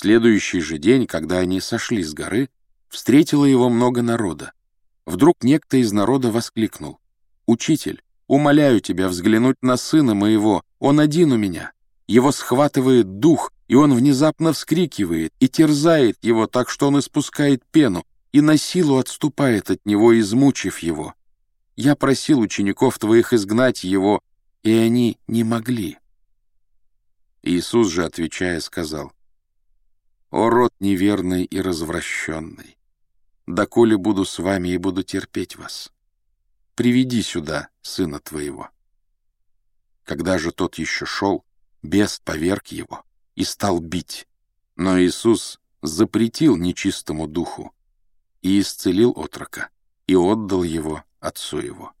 следующий же день, когда они сошли с горы, встретило его много народа. Вдруг некто из народа воскликнул. «Учитель, умоляю тебя взглянуть на сына моего, он один у меня». Его схватывает дух, и он внезапно вскрикивает и терзает его так, что он испускает пену, и на силу отступает от него, измучив его. Я просил учеников твоих изгнать его, и они не могли. Иисус же, отвечая, сказал, «О, род неверный и развращенный! Доколе буду с вами и буду терпеть вас, приведи сюда сына твоего». Когда же тот еще шел, бес поверг его и стал бить. Но Иисус запретил нечистому духу и исцелил отрока, и отдал его отцу его.